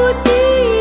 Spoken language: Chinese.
我第一